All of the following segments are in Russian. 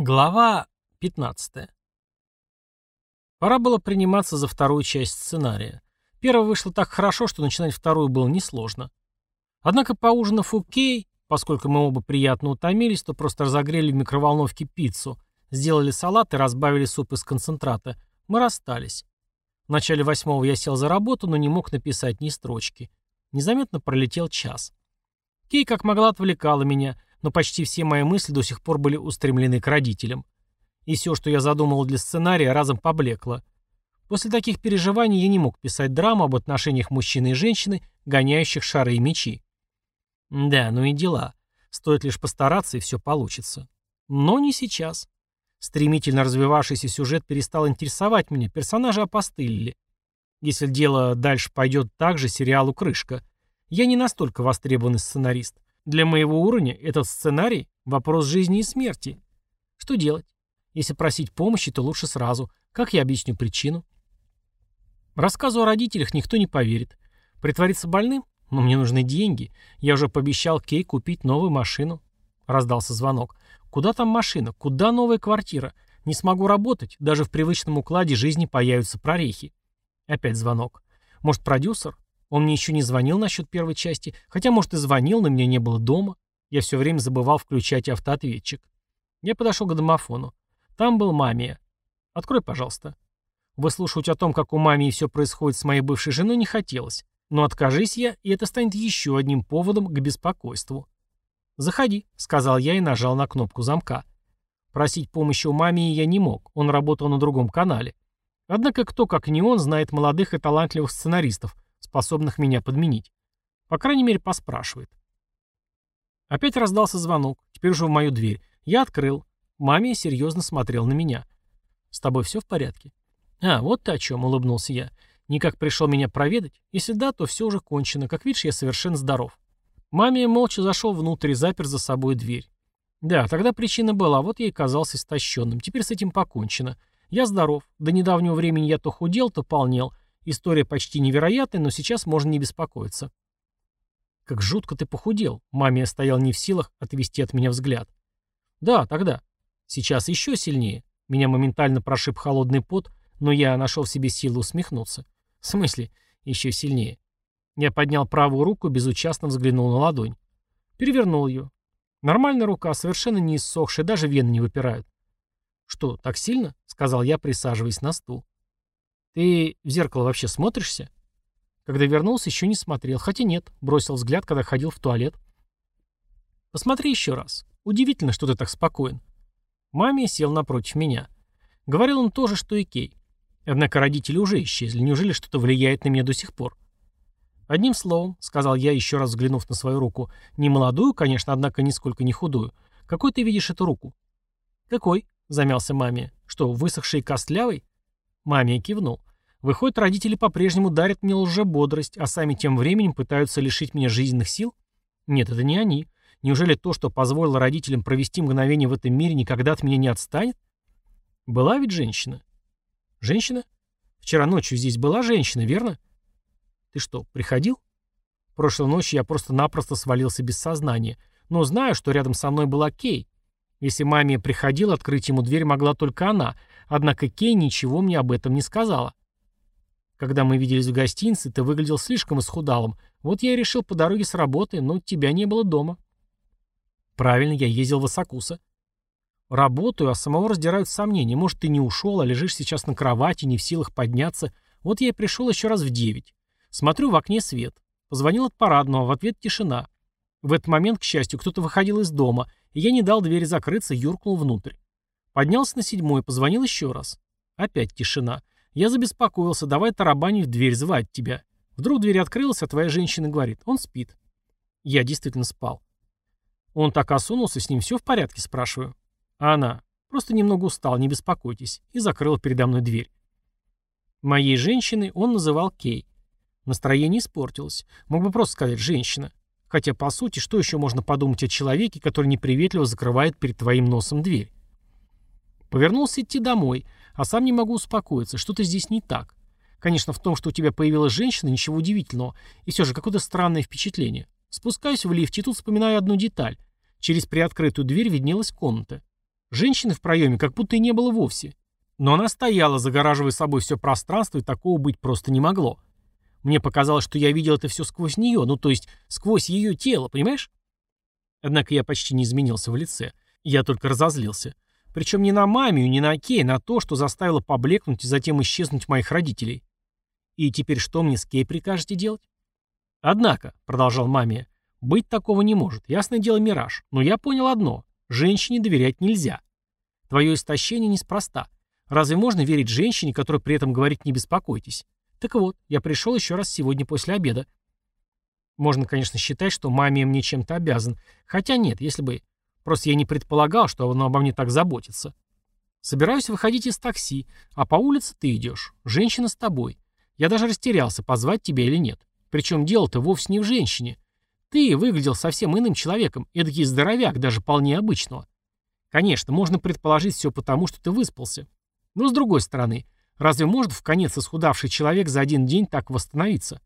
Глава 15. Пора было приниматься за вторую часть сценария. Первая вышла так хорошо, что начинать вторую было несложно. Однако поужинав у Кей, поскольку мы оба приятно утомились, то просто разогрели в микроволновке пиццу, сделали салат и разбавили суп из концентрата, мы расстались. В начале восьмого я сел за работу, но не мог написать ни строчки. Незаметно пролетел час. Кей как могла отвлекала меня – но почти все мои мысли до сих пор были устремлены к родителям. И все, что я задумывал для сценария, разом поблекло. После таких переживаний я не мог писать драму об отношениях мужчины и женщины, гоняющих шары и мечи. Да, ну и дела. Стоит лишь постараться, и все получится. Но не сейчас. Стремительно развивавшийся сюжет перестал интересовать меня, персонажи опостылили. Если дело дальше пойдет так же, сериалу крышка. Я не настолько востребованный сценарист. Для моего уровня этот сценарий – вопрос жизни и смерти. Что делать? Если просить помощи, то лучше сразу. Как я объясню причину? Рассказу о родителях никто не поверит. Притвориться больным? Но мне нужны деньги. Я уже пообещал Кей купить новую машину. Раздался звонок. Куда там машина? Куда новая квартира? Не смогу работать. Даже в привычном укладе жизни появятся прорехи. Опять звонок. Может, продюсер? Он мне еще не звонил насчет первой части, хотя, может, и звонил, но меня не было дома. Я все время забывал включать автоответчик. Я подошел к домофону. Там был мамия. «Открой, пожалуйста». Выслушивать о том, как у мамии все происходит с моей бывшей женой, не хотелось. Но откажись я, и это станет еще одним поводом к беспокойству. «Заходи», — сказал я и нажал на кнопку замка. Просить помощи у мамии я не мог, он работал на другом канале. Однако кто, как не он, знает молодых и талантливых сценаристов — способных меня подменить. По крайней мере, поспрашивает. Опять раздался звонок, теперь уже в мою дверь. Я открыл. Маме серьезно смотрел на меня. «С тобой все в порядке?» «А, вот ты о чем», — улыбнулся я. «Никак пришел меня проведать? Если да, то все уже кончено. Как видишь, я совершенно здоров». Маме молча зашел внутрь и запер за собой дверь. Да, тогда причина была, вот я и казался истощенным. Теперь с этим покончено. Я здоров. До недавнего времени я то худел, то полнел. История почти невероятная, но сейчас можно не беспокоиться. Как жутко ты похудел. Маме стоял не в силах отвести от меня взгляд. Да, тогда. Сейчас еще сильнее. Меня моментально прошиб холодный пот, но я нашел в себе силы усмехнуться. В смысле, еще сильнее. Я поднял правую руку, безучастно взглянул на ладонь. Перевернул ее. Нормальная рука, совершенно не иссохшая, даже вены не выпирают. «Что, так сильно?» — сказал я, присаживаясь на стул. «Ты в зеркало вообще смотришься?» Когда вернулся, еще не смотрел. Хотя нет, бросил взгляд, когда ходил в туалет. «Посмотри еще раз. Удивительно, что ты так спокоен». Маме сел напротив меня. Говорил он то же, что и Кей. Однако родители уже исчезли. Неужели что-то влияет на меня до сих пор? «Одним словом», — сказал я, еще раз взглянув на свою руку, «не молодую, конечно, однако нисколько не худую. Какой ты видишь эту руку?» «Какой?» — замялся маме. «Что, высохший и костлявый?» Маме кивнул. Выходит, родители по-прежнему дарят мне лжебодрость, а сами тем временем пытаются лишить меня жизненных сил? Нет, это не они. Неужели то, что позволило родителям провести мгновение в этом мире, никогда от меня не отстанет? Была ведь женщина? Женщина? Вчера ночью здесь была женщина, верно? Ты что, приходил? Прошлой ночью я просто-напросто свалился без сознания. Но знаю, что рядом со мной была Кей. Если маме приходил, открыть ему дверь могла только она. Однако Кей ничего мне об этом не сказала. Когда мы виделись в гостинице, ты выглядел слишком исхудалым. Вот я и решил по дороге с работы, но тебя не было дома. Правильно, я ездил в Осакуса. Работаю, а самого раздирают сомнения. Может, ты не ушел, а лежишь сейчас на кровати, не в силах подняться. Вот я и пришел еще раз в девять. Смотрю в окне свет. Позвонил от парадного, в ответ тишина. В этот момент, к счастью, кто-то выходил из дома, и я не дал двери закрыться, юркнул внутрь. Поднялся на седьмой, позвонил еще раз. Опять тишина. Я забеспокоился, давай тарабанить в дверь, звать тебя. Вдруг дверь открылась, а твоя женщина говорит, он спит. Я действительно спал. Он так осунулся, с ним все в порядке, спрашиваю. А она, просто немного устал, не беспокойтесь, и закрыла передо мной дверь. Моей женщиной он называл Кей. Настроение испортилось. Мог бы просто сказать «женщина». Хотя, по сути, что еще можно подумать о человеке, который неприветливо закрывает перед твоим носом дверь? Повернулся идти домой, а сам не могу успокоиться, что-то здесь не так. Конечно, в том, что у тебя появилась женщина, ничего удивительного. И все же какое-то странное впечатление. Спускаюсь в лифте и тут вспоминаю одну деталь. Через приоткрытую дверь виднелась комната. Женщины в проеме как будто и не было вовсе. Но она стояла, загораживая собой все пространство, и такого быть просто не могло. Мне показалось, что я видел это все сквозь нее, ну то есть сквозь ее тело, понимаешь? Однако я почти не изменился в лице. Я только разозлился. Причем не на мамию, не на Кей, на то, что заставило поблекнуть и затем исчезнуть моих родителей. И теперь что мне с Кей прикажете делать? Однако, продолжал мамия, быть такого не может. Ясное дело, мираж. Но я понял одно. Женщине доверять нельзя. Твое истощение неспроста. Разве можно верить женщине, которая при этом говорит «не беспокойтесь»? Так вот, я пришел еще раз сегодня после обеда. Можно, конечно, считать, что маме мне чем-то обязан. Хотя нет, если бы... Просто я не предполагал, что он обо мне так заботится. Собираюсь выходить из такси, а по улице ты идешь. Женщина с тобой. Я даже растерялся, позвать тебя или нет. Причем дело-то вовсе не в женщине. Ты выглядел совсем иным человеком, эдакий здоровяк, даже вполне обычного. Конечно, можно предположить все потому, что ты выспался. Но с другой стороны, разве может в конец исхудавший человек за один день так восстановиться?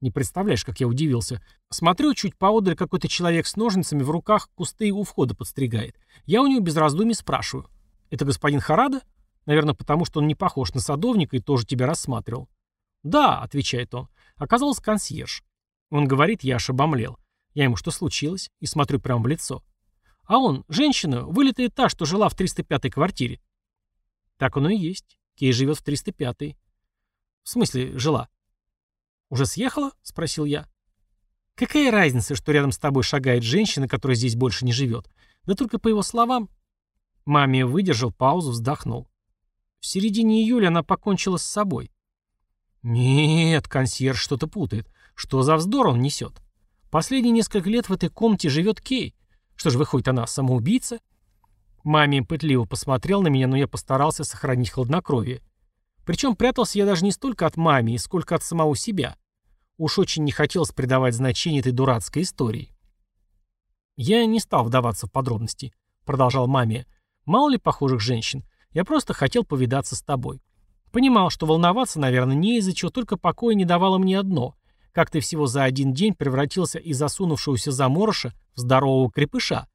Не представляешь, как я удивился. Смотрю, чуть поодаль какой-то человек с ножницами в руках кусты у входа подстригает. Я у него без раздумий спрашиваю. «Это господин Харада?» Наверное, потому что он не похож на садовника и тоже тебя рассматривал. «Да», — отвечает он. Оказалось, консьерж. Он говорит, я аж обомлел. Я ему, что случилось? И смотрю прямо в лицо. А он, женщина, вылитая та, что жила в 305-й квартире. Так оно и есть. Кей живет в 305-й. В смысле, жила? «Уже съехала?» — спросил я. «Какая разница, что рядом с тобой шагает женщина, которая здесь больше не живет? Да только по его словам...» Маме выдержал паузу, вздохнул. В середине июля она покончила с собой. «Нет, консьерж что-то путает. Что за вздор он несет? Последние несколько лет в этой комнате живет Кей. Что же, выходит, она самоубийца?» Маме пытливо посмотрел на меня, но я постарался сохранить хладнокровие. Причем прятался я даже не столько от мамии, сколько от самого себя. Уж очень не хотелось придавать значение этой дурацкой истории. «Я не стал вдаваться в подробности», — продолжал маме. «Мало ли похожих женщин. Я просто хотел повидаться с тобой. Понимал, что волноваться, наверное, не из-за чего, только покоя не давало мне одно. Как ты всего за один день превратился из засунувшегося заморыша в здорового крепыша.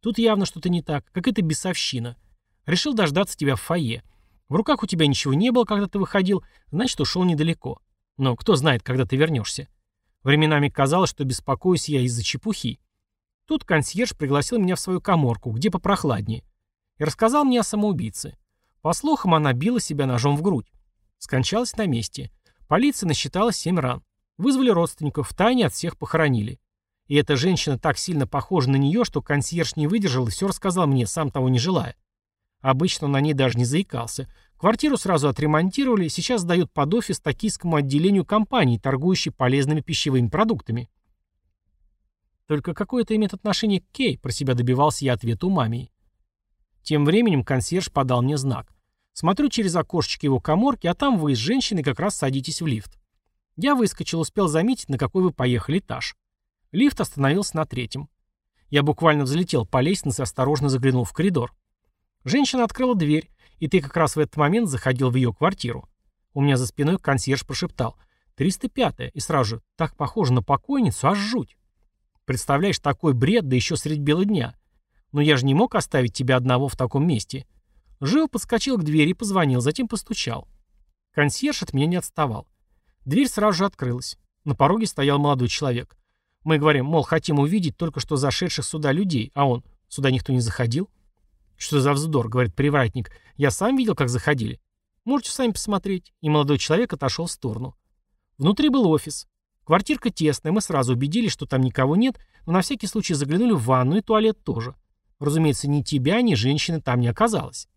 Тут явно что-то не так, как это бесовщина. Решил дождаться тебя в фойе. В руках у тебя ничего не было, когда ты выходил, значит, ушел недалеко. Но кто знает, когда ты вернешься. Временами казалось, что беспокоюсь я из-за чепухи. Тут консьерж пригласил меня в свою коморку, где попрохладнее, и рассказал мне о самоубийце. По слухам, она била себя ножом в грудь. Скончалась на месте. Полиция насчитала семь ран. Вызвали родственников, в тайне от всех похоронили. И эта женщина так сильно похожа на нее, что консьерж не выдержал и все рассказал мне, сам того не желая. Обычно на ней даже не заикался. Квартиру сразу отремонтировали, сейчас сдают под офис токийскому отделению компании, торгующей полезными пищевыми продуктами. Только какое это имеет отношение к Кей, про себя добивался я ответа у мамии. Тем временем консьерж подал мне знак. Смотрю через окошечко его коморки, а там вы с женщиной как раз садитесь в лифт. Я выскочил, успел заметить, на какой вы поехали этаж. Лифт остановился на третьем. Я буквально взлетел по лестнице, осторожно заглянул в коридор. Женщина открыла дверь, и ты как раз в этот момент заходил в ее квартиру. У меня за спиной консьерж прошептал «305-я» и сразу же «так похоже на покойницу, аж жуть». Представляешь, такой бред, да еще средь бела дня. Но я же не мог оставить тебя одного в таком месте. Жил подскочил к двери и позвонил, затем постучал. Консьерж от меня не отставал. Дверь сразу же открылась. На пороге стоял молодой человек. Мы говорим, мол, хотим увидеть только что зашедших сюда людей, а он, сюда никто не заходил. «Что за вздор?» — говорит привратник. «Я сам видел, как заходили. Можете сами посмотреть». И молодой человек отошел в сторону. Внутри был офис. Квартирка тесная, мы сразу убедились, что там никого нет, но на всякий случай заглянули в ванну и туалет тоже. Разумеется, ни тебя, ни женщины там не оказалось.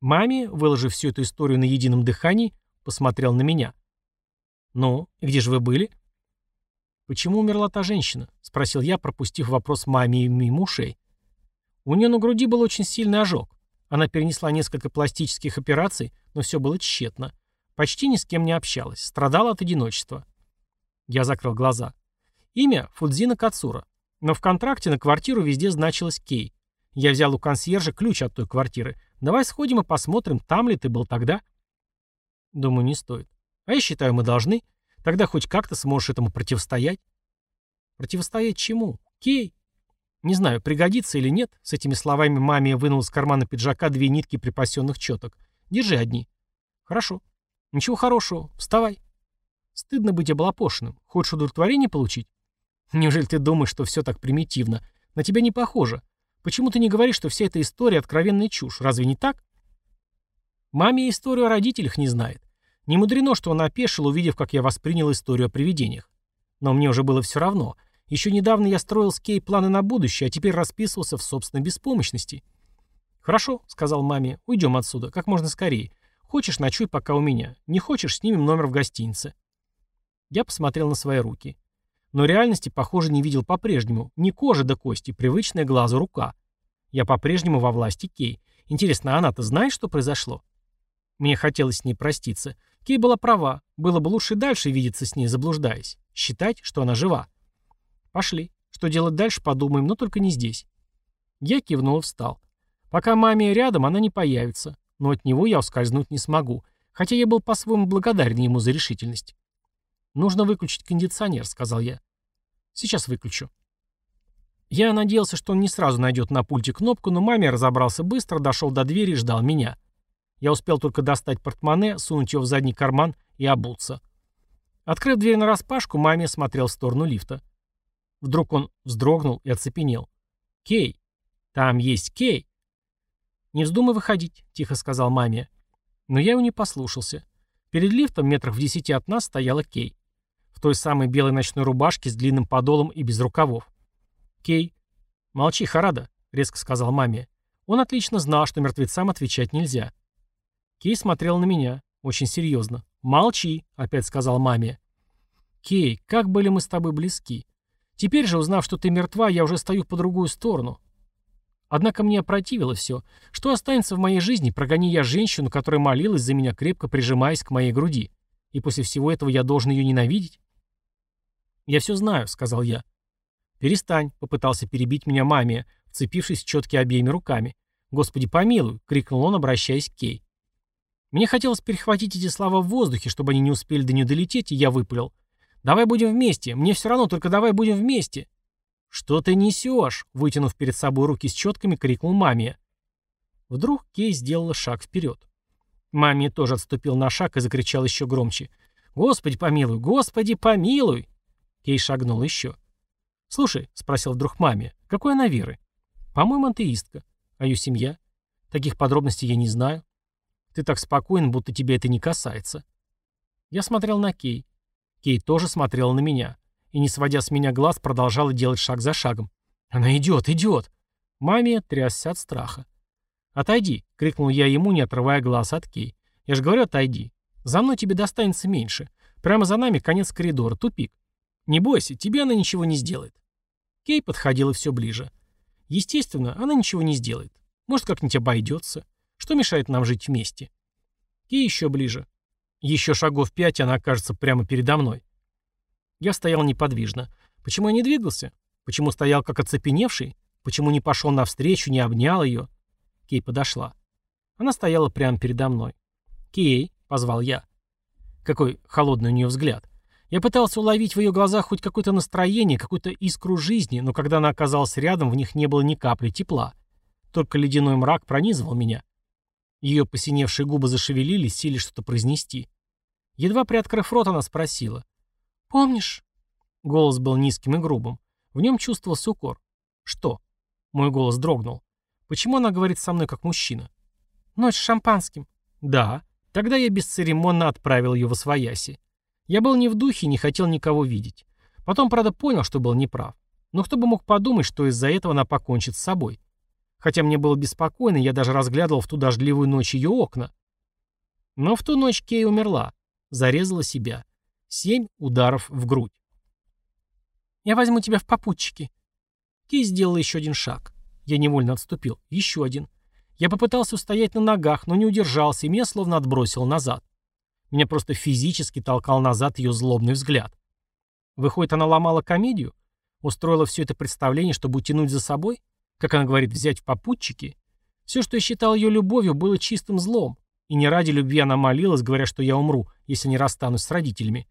Маме, выложив всю эту историю на едином дыхании, посмотрел на меня. «Ну, и где же вы были?» «Почему умерла та женщина?» — спросил я, пропустив вопрос маме мимо ушей. У нее на груди был очень сильный ожог. Она перенесла несколько пластических операций, но все было тщетно. Почти ни с кем не общалась, страдала от одиночества. Я закрыл глаза. Имя Фудзина Кацура. Но в контракте на квартиру везде значилось Кей. Я взял у консьержа ключ от той квартиры. Давай сходим и посмотрим, там ли ты был тогда. Думаю, не стоит. А я считаю, мы должны. Тогда хоть как-то сможешь этому противостоять. Противостоять чему? Кей. Не знаю, пригодится или нет. С этими словами маме вынул из кармана пиджака две нитки припасенных четок. Держи одни. Хорошо. Ничего хорошего. Вставай. Стыдно быть облапошенным. Хочешь удовлетворение получить? Неужели ты думаешь, что все так примитивно? На тебя не похоже. Почему ты не говоришь, что вся эта история откровенная чушь? Разве не так? Маме историю о родителях не знает. Не мудрено, что он опешил, увидев, как я воспринял историю о привидениях. Но мне уже было все равно. Еще недавно я строил с Кей планы на будущее, а теперь расписывался в собственной беспомощности. «Хорошо», — сказал маме, — «уйдем отсюда, как можно скорее. Хочешь, ночуй пока у меня. Не хочешь, снимем номер в гостинице». Я посмотрел на свои руки. Но реальности, похоже, не видел по-прежнему. Не кожа до кости, привычная глазу рука. Я по-прежнему во власти Кей. Интересно, а она-то знает, что произошло? Мне хотелось с ней проститься. Кей была права. Было бы лучше дальше видеться с ней, заблуждаясь. Считать, что она жива. Пошли. Что делать дальше, подумаем, но только не здесь. Я кивнул и встал. Пока маме рядом, она не появится. Но от него я ускользнуть не смогу. Хотя я был по-своему благодарен ему за решительность. «Нужно выключить кондиционер», — сказал я. «Сейчас выключу». Я надеялся, что он не сразу найдет на пульте кнопку, но маме разобрался быстро, дошел до двери и ждал меня. Я успел только достать портмоне, сунуть его в задний карман и обуться. Открыв дверь нараспашку, маме смотрел в сторону лифта. Вдруг он вздрогнул и оцепенел. «Кей! Там есть Кей!» «Не вздумай выходить», — тихо сказал маме. Но я его не послушался. Перед лифтом, метрах в десяти от нас, стояла Кей. В той самой белой ночной рубашке с длинным подолом и без рукавов. «Кей!» «Молчи, Харада», — резко сказал маме. Он отлично знал, что мертвецам отвечать нельзя. Кей смотрел на меня, очень серьезно. «Молчи», — опять сказал маме. «Кей, как были мы с тобой близки. Теперь же, узнав, что ты мертва, я уже стою по другую сторону. Однако мне опротивило все. Что останется в моей жизни, прогони я женщину, которая молилась за меня, крепко прижимаясь к моей груди. И после всего этого я должен ее ненавидеть? «Я все знаю», — сказал я. «Перестань», — попытался перебить меня маме, вцепившись в четки обеими руками. «Господи, помилуй», — крикнул он, обращаясь к Кей. Мне хотелось перехватить эти слова в воздухе, чтобы они не успели до нее долететь, и я выпалил. «Давай будем вместе. Мне все равно, только давай будем вместе». «Что ты несешь?» — вытянув перед собой руки с четками, крикнул маме. Вдруг Кей сделала шаг вперед. Маме тоже отступил на шаг и закричал еще громче. «Господи помилуй! Господи помилуй!» Кей шагнул еще. «Слушай», — спросил вдруг маме, — «какой она веры?» «По-моему, антеистка. А ее семья?» «Таких подробностей я не знаю. Ты так спокоен, будто тебе это не касается. Я смотрел на Кей. Кей тоже смотрела на меня. И, не сводя с меня глаз, продолжала делать шаг за шагом. Она идет, идет. Маме трясся от страха. «Отойди!» — крикнул я ему, не отрывая глаз от Кей. «Я же говорю, отойди. За мной тебе достанется меньше. Прямо за нами конец коридора, тупик. Не бойся, тебе она ничего не сделает». Кей подходила все ближе. Естественно, она ничего не сделает. Может, как-нибудь обойдется. Что мешает нам жить вместе? И еще ближе. Еще шагов пять, она окажется прямо передо мной. Я стоял неподвижно. Почему я не двигался? Почему стоял как оцепеневший? Почему не пошел навстречу, не обнял ее? Кей подошла. Она стояла прямо передо мной. «Кей», — позвал я. Какой холодный у нее взгляд. Я пытался уловить в ее глазах хоть какое-то настроение, какую-то искру жизни, но когда она оказалась рядом, в них не было ни капли тепла. Только ледяной мрак пронизывал меня. Ее посиневшие губы зашевелились, сили что-то произнести. Едва приоткрыв рот, она спросила. «Помнишь?» Голос был низким и грубым. В нем чувствовался укор. «Что?» Мой голос дрогнул. «Почему она говорит со мной как мужчина?» «Ночь с шампанским». «Да». Тогда я бесцеремонно отправил ее в освояси. Я был не в духе и не хотел никого видеть. Потом, правда, понял, что был неправ. Но кто бы мог подумать, что из-за этого она покончит с собой. Хотя мне было беспокойно, я даже разглядывал в ту дождливую ночь ее окна. Но в ту ночь Кей умерла. Зарезала себя. Семь ударов в грудь. «Я возьму тебя в попутчики». Кей сделала еще один шаг. Я невольно отступил. Еще один. Я попытался устоять на ногах, но не удержался, и меня словно отбросил назад. Меня просто физически толкал назад ее злобный взгляд. Выходит, она ломала комедию? Устроила все это представление, чтобы утянуть за собой? Как она говорит, взять в попутчики. Все, что я считал ее любовью, было чистым злом. И не ради любви она молилась, говоря, что я умру, если не расстанусь с родителями.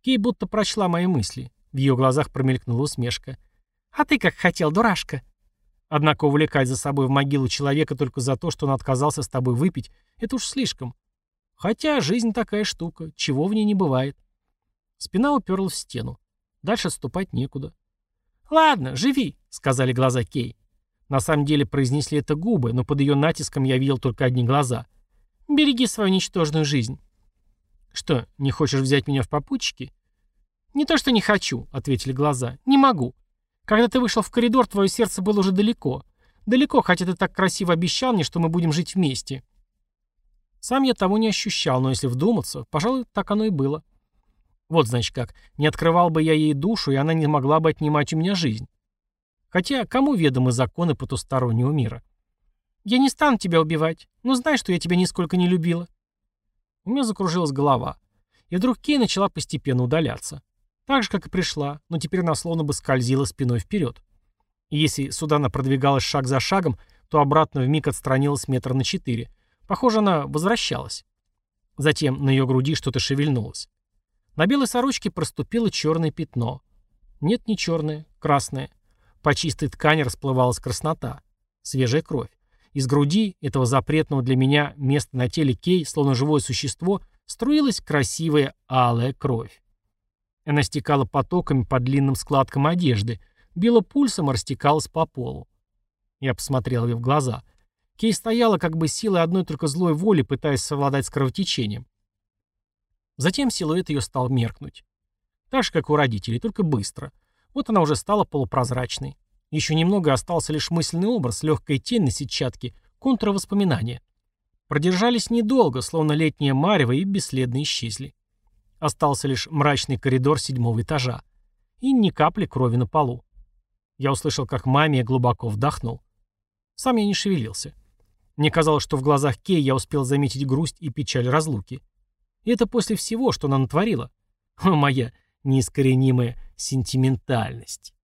Кей будто прочла мои мысли. В ее глазах промелькнула усмешка. «А ты как хотел, дурашка!» Однако увлекать за собой в могилу человека только за то, что он отказался с тобой выпить, это уж слишком. Хотя жизнь такая штука, чего в ней не бывает. Спина уперлась в стену. Дальше отступать некуда. «Ладно, живи», — сказали глаза Кей. На самом деле произнесли это губы, но под ее натиском я видел только одни глаза. «Береги свою ничтожную жизнь». «Что, не хочешь взять меня в попутчики?» «Не то, что не хочу», — ответили глаза. «Не могу. Когда ты вышел в коридор, твое сердце было уже далеко. Далеко, хотя ты так красиво обещал мне, что мы будем жить вместе». Сам я того не ощущал, но если вдуматься, пожалуй, так оно и было. Вот, значит как, не открывал бы я ей душу, и она не могла бы отнимать у меня жизнь. Хотя, кому ведомы законы потустороннего мира? Я не стану тебя убивать, но знай, что я тебя нисколько не любила. У меня закружилась голова. И вдруг Кей начала постепенно удаляться. Так же, как и пришла, но теперь она словно бы скользила спиной вперед. И если сюда она продвигалась шаг за шагом, то обратно вмиг отстранилась метр на четыре. Похоже, она возвращалась. Затем на ее груди что-то шевельнулось. На белой сорочке проступило черное пятно. Нет, не черное, красное. По чистой ткани расплывалась краснота. Свежая кровь. Из груди этого запретного для меня места на теле Кей, словно живое существо, струилась красивая алая кровь. Она стекала потоками по длинным складкам одежды, била пульсом и растекалась по полу. Я посмотрел ее в глаза. Кей стояла как бы силой одной только злой воли, пытаясь совладать с кровотечением. Затем силуэт ее стал меркнуть. Так же, как у родителей, только быстро. Вот она уже стала полупрозрачной. Еще немного остался лишь мысленный образ, легкая тень на сетчатке, контравоспоминания. Продержались недолго, словно летнее марево, и бесследно исчезли. Остался лишь мрачный коридор седьмого этажа. И ни капли крови на полу. Я услышал, как маме глубоко вдохнул. Сам я не шевелился. Мне казалось, что в глазах Кей я успел заметить грусть и печаль разлуки. Это после всего, что она натворила. О, моя неискоренимая сентиментальность.